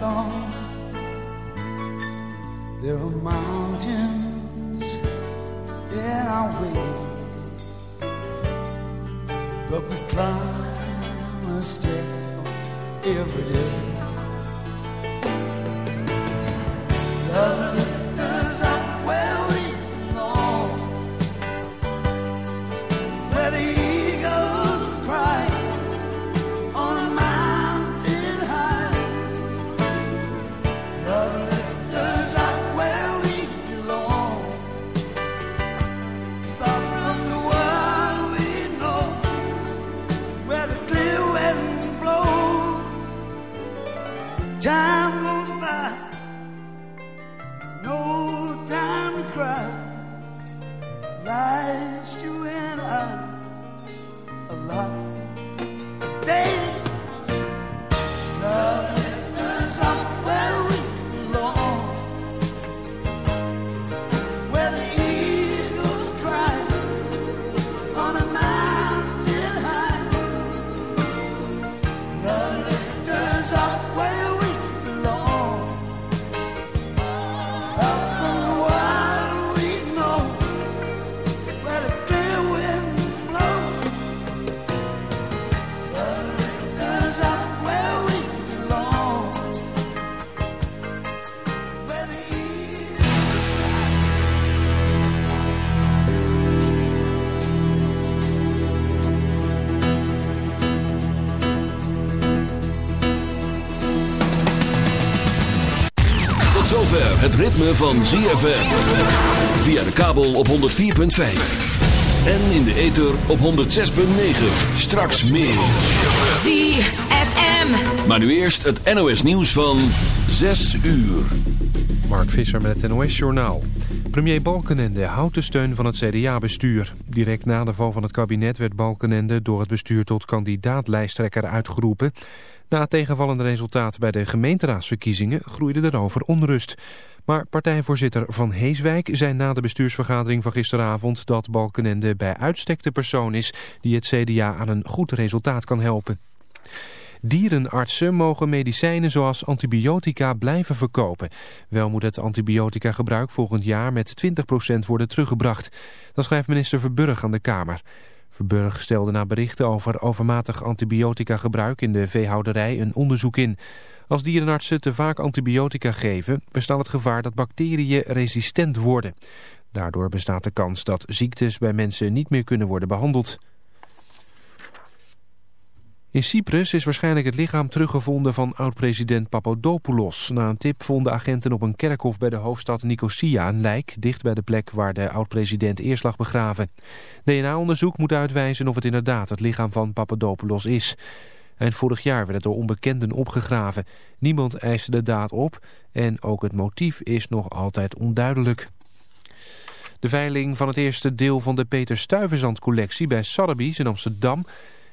long. Het ritme van ZFM. Via de kabel op 104.5. En in de ether op 106.9. Straks meer. ZFM. Maar nu eerst het NOS nieuws van 6 uur. Mark Visser met het NOS Journaal. Premier Balkenende houdt de steun van het CDA-bestuur. Direct na de val van het kabinet werd Balkenende door het bestuur tot kandidaat-lijsttrekker uitgeroepen... Na het tegenvallende resultaat bij de gemeenteraadsverkiezingen groeide erover onrust. Maar partijvoorzitter Van Heeswijk zei na de bestuursvergadering van gisteravond dat Balkenende bij uitstek de persoon is die het CDA aan een goed resultaat kan helpen. Dierenartsen mogen medicijnen zoals antibiotica blijven verkopen. Wel moet het antibiotica gebruik volgend jaar met 20% worden teruggebracht. Dat schrijft minister Verburg aan de Kamer. Verburg stelde na berichten over overmatig antibiotica gebruik in de veehouderij een onderzoek in. Als dierenartsen te vaak antibiotica geven, bestaat het gevaar dat bacteriën resistent worden. Daardoor bestaat de kans dat ziektes bij mensen niet meer kunnen worden behandeld. In Cyprus is waarschijnlijk het lichaam teruggevonden van oud-president Papadopoulos. Na een tip vonden agenten op een kerkhof bij de hoofdstad Nicosia een lijk... dicht bij de plek waar de oud-president eerst lag begraven. DNA-onderzoek moet uitwijzen of het inderdaad het lichaam van Papadopoulos is. Eind vorig jaar werd het door onbekenden opgegraven. Niemand eiste de daad op en ook het motief is nog altijd onduidelijk. De veiling van het eerste deel van de Peter Stuyvesant-collectie bij Sotheby's in Amsterdam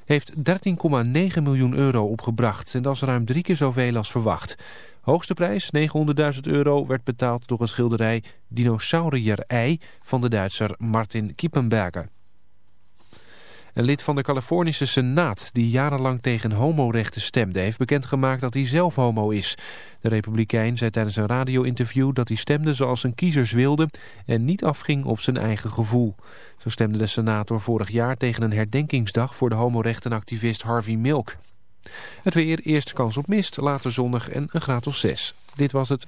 heeft 13,9 miljoen euro opgebracht. En dat is ruim drie keer zoveel als verwacht. Hoogste prijs, 900.000 euro, werd betaald door een schilderij Dinosaurier-ei van de Duitser Martin Kiepenberger. Een lid van de Californische Senaat, die jarenlang tegen homorechten stemde, heeft bekendgemaakt dat hij zelf homo is. De republikein zei tijdens een radio-interview dat hij stemde zoals zijn kiezers wilden en niet afging op zijn eigen gevoel. Zo stemde de senator vorig jaar tegen een herdenkingsdag voor de homorechtenactivist Harvey Milk. Het weer, eerst kans op mist, later zonnig en een graad of 6. Dit was het.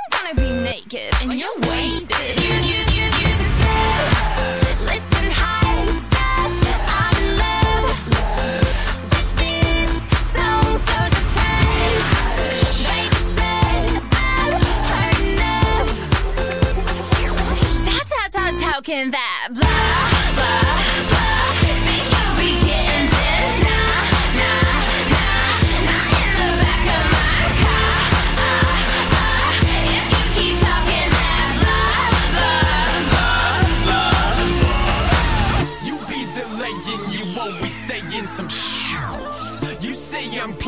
gonna be naked and you're wasted. You, you, you, you, Listen, high. I'm in love with this song, so just up. Heard enough. Stop, stop, stop talking that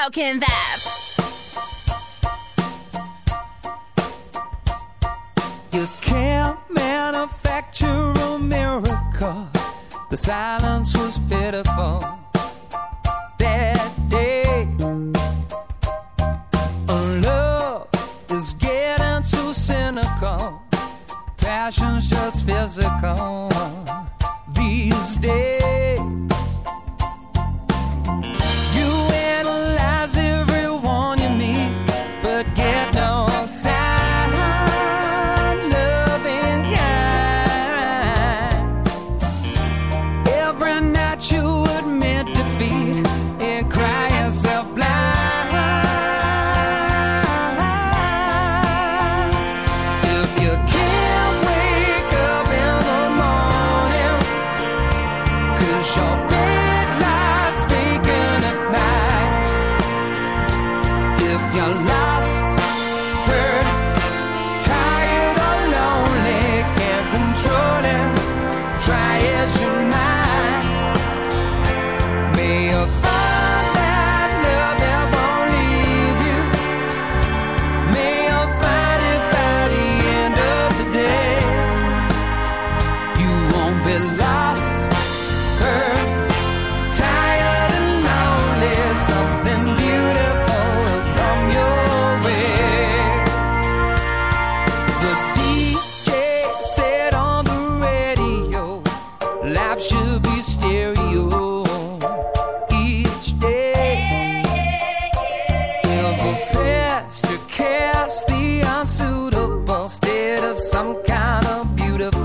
Stop, can that. You can't manufacture a miracle. The silence was pitiful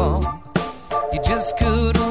you just couldn't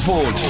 Zandvoort.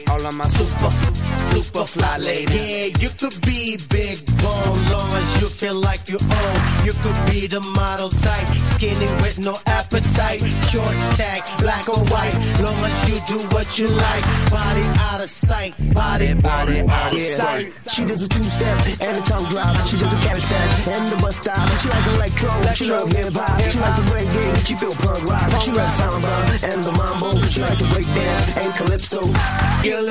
all of my super, super fly ladies. Yeah, you could be big bone, long as you feel like you own. You could be the model type, skinny with no appetite. Short stack, black or white, long as you do what you like. Body out of sight, body, body, out of sight. She does a two-step and a tongue drop. She does a cabbage patch and the bus stop. She like electro, electro she loves hip-hop. She like the reggae, she feel punk rock. She likes samba and the mambo. She like to break dance and calypso. Yeah,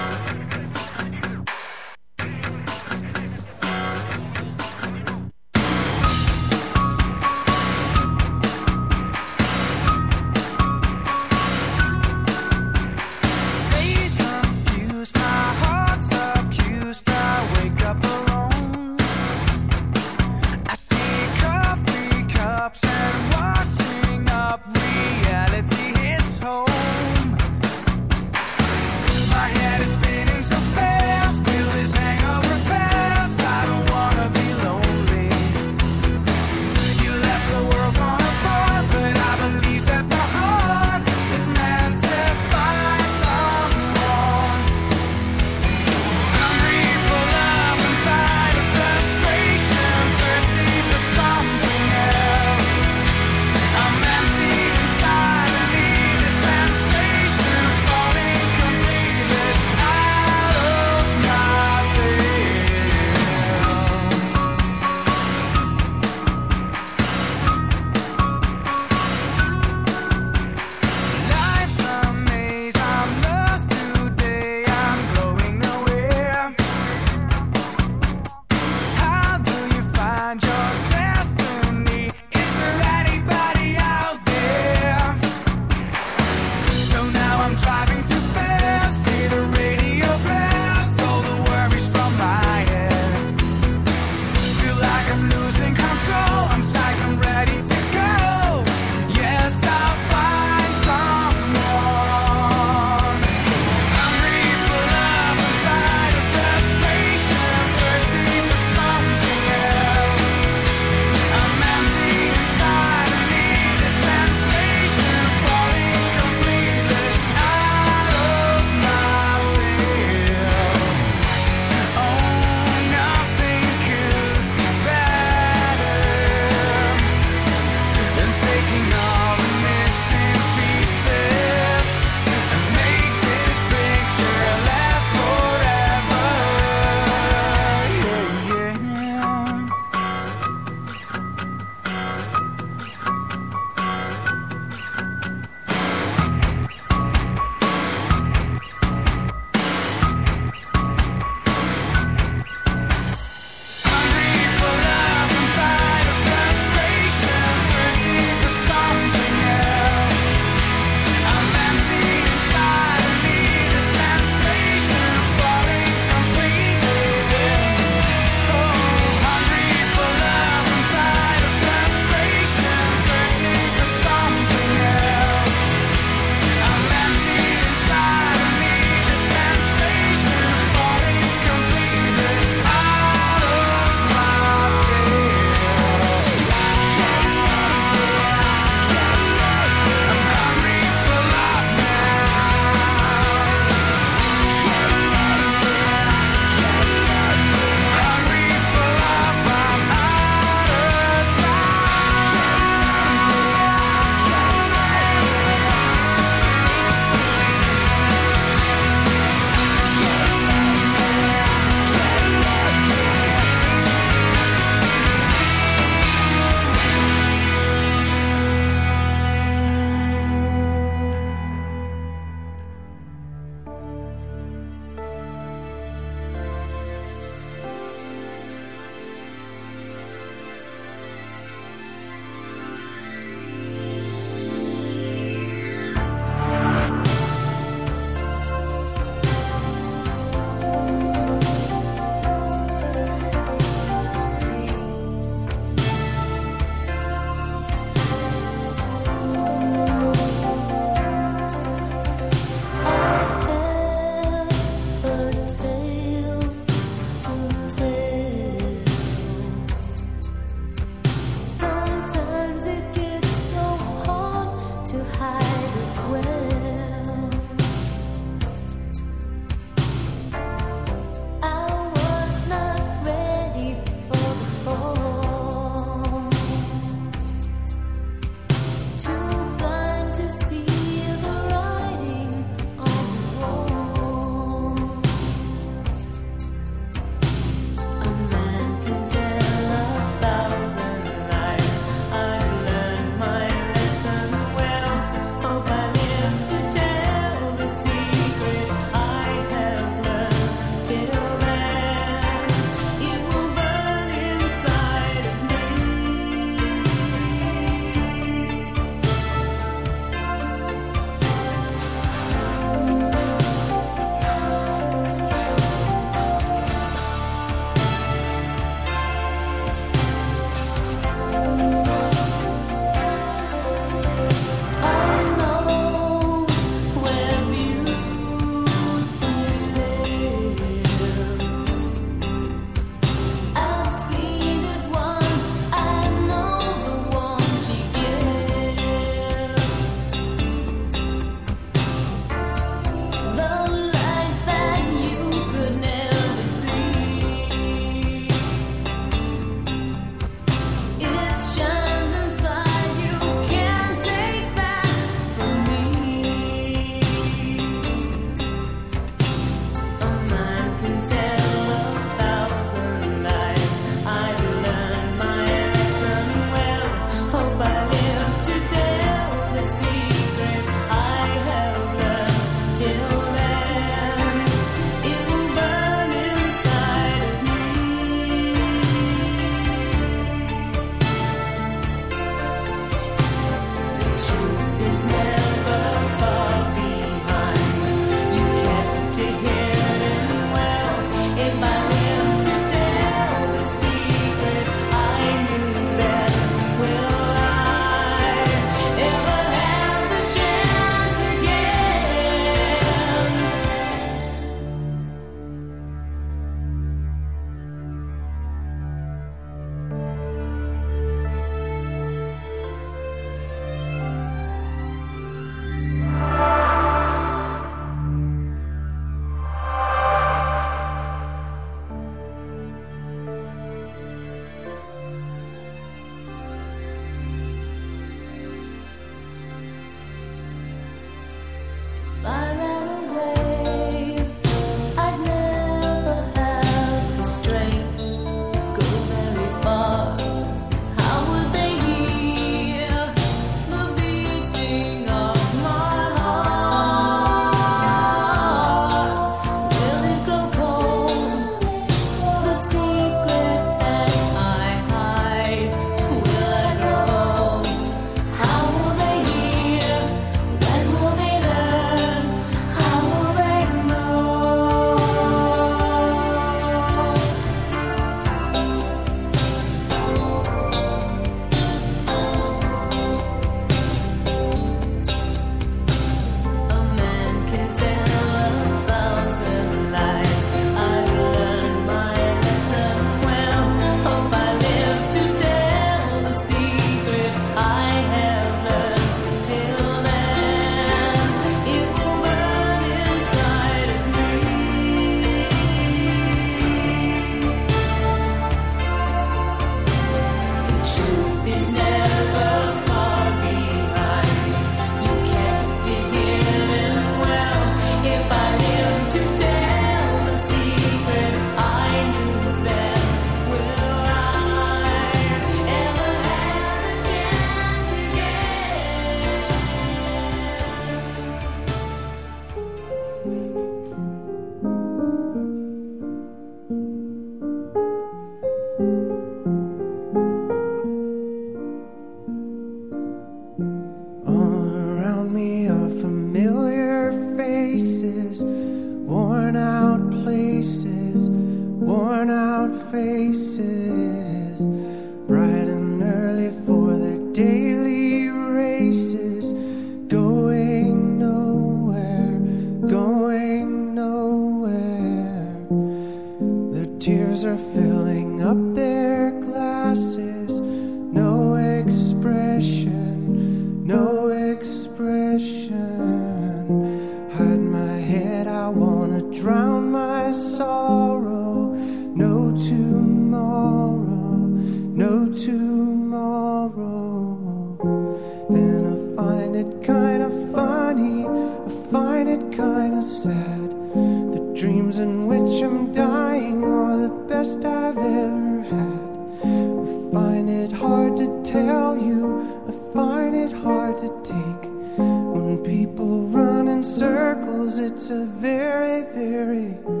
A very, very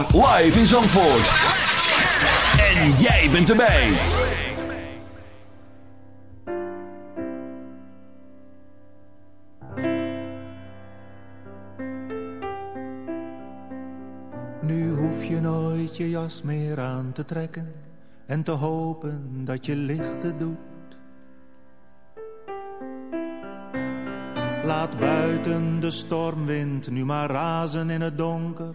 live in Zandvoort. En jij bent erbij. Nu hoef je nooit je jas meer aan te trekken en te hopen dat je lichten doet. Laat buiten de stormwind nu maar razen in het donker,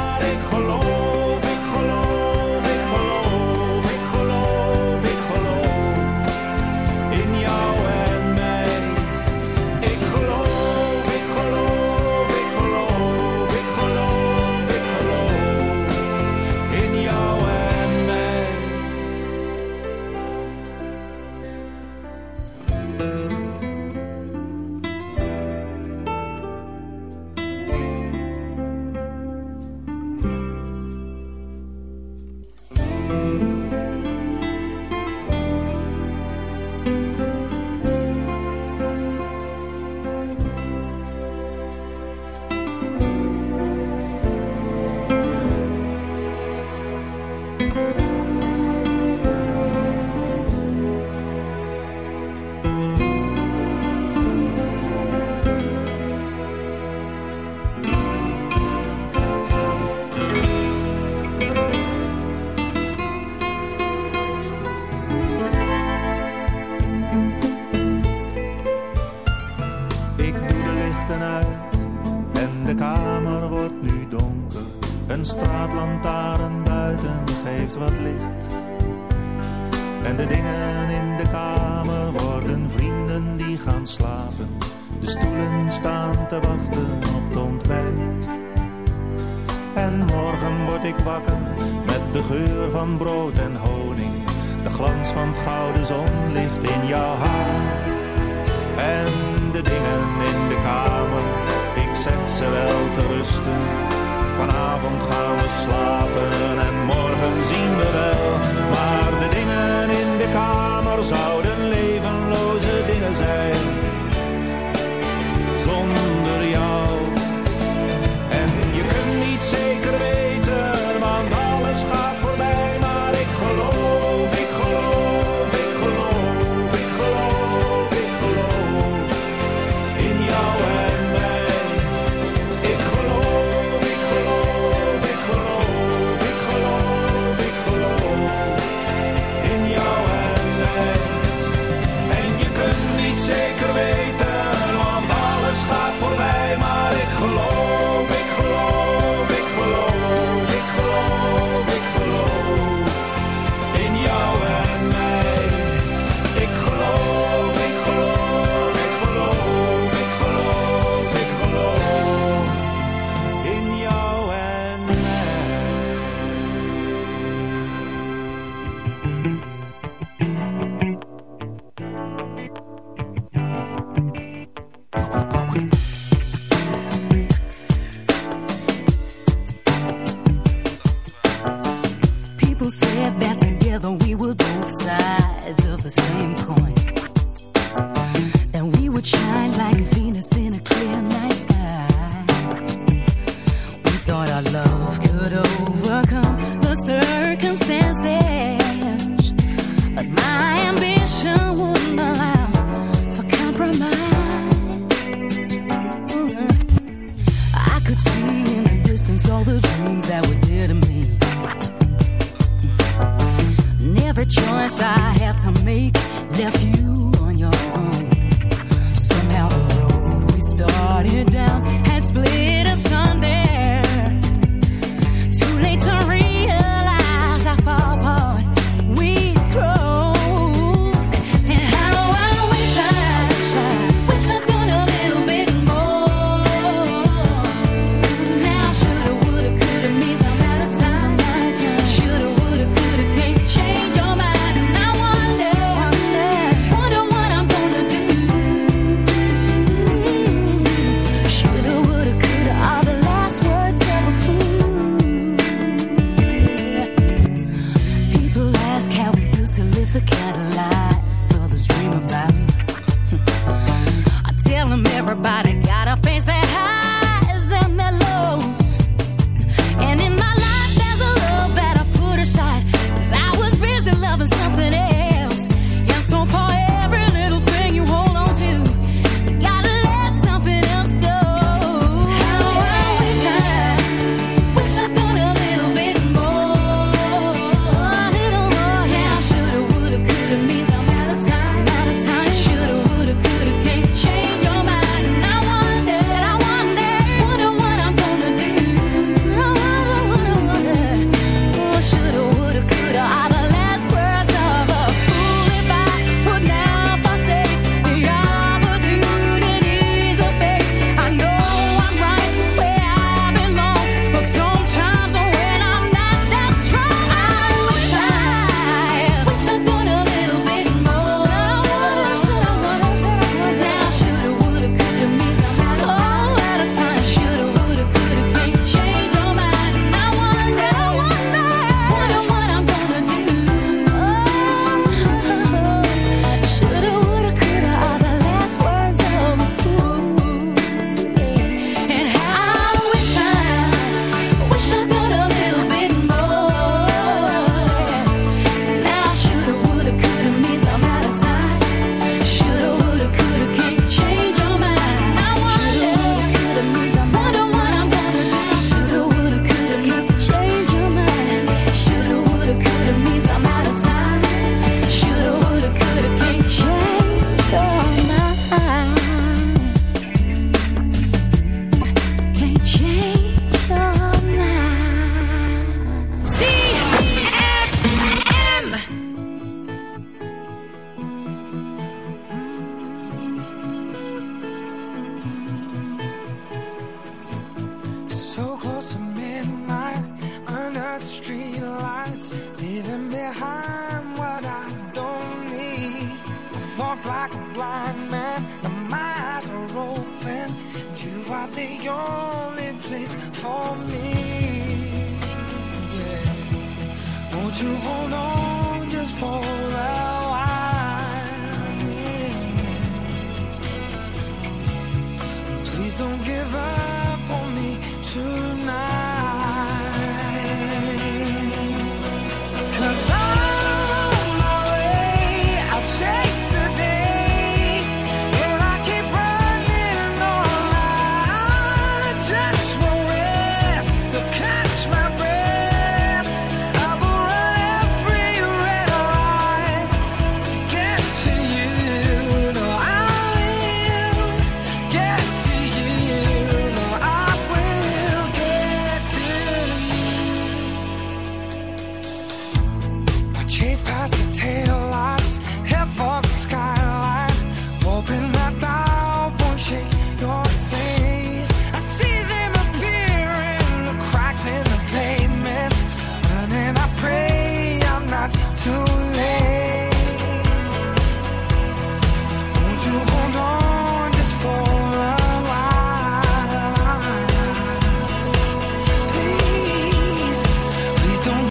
leave the Cadillac